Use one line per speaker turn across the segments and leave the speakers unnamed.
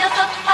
You're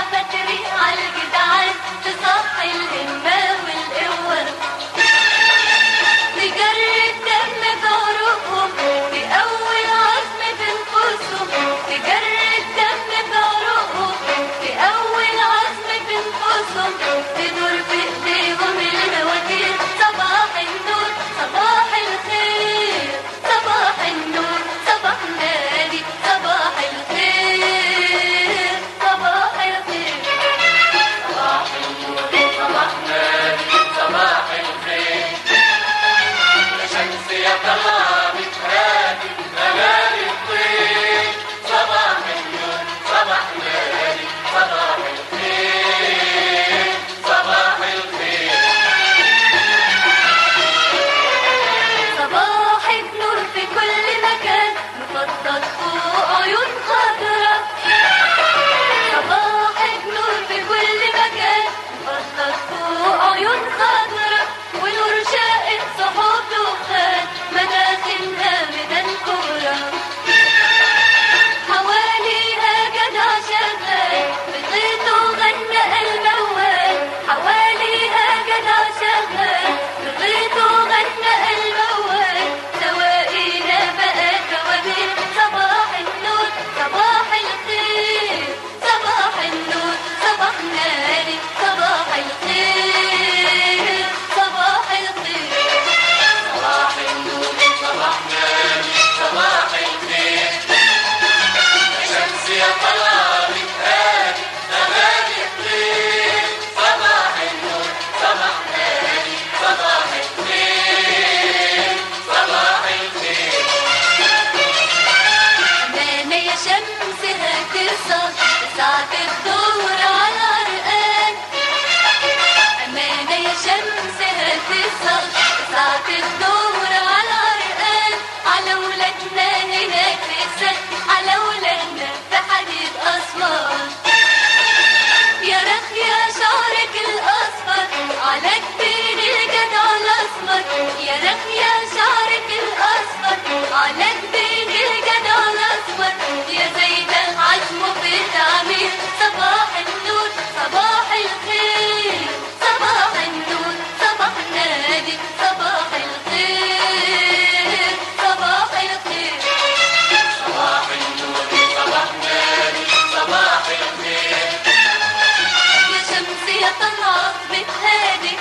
إحنا هناك لسه على ولادنا في حديد اسوان يا رخ يا شعرك الاصفر على كبير الجدع الاسمر يا رخ يا شعرك الاصفر على كبير يا طلعت بتهاني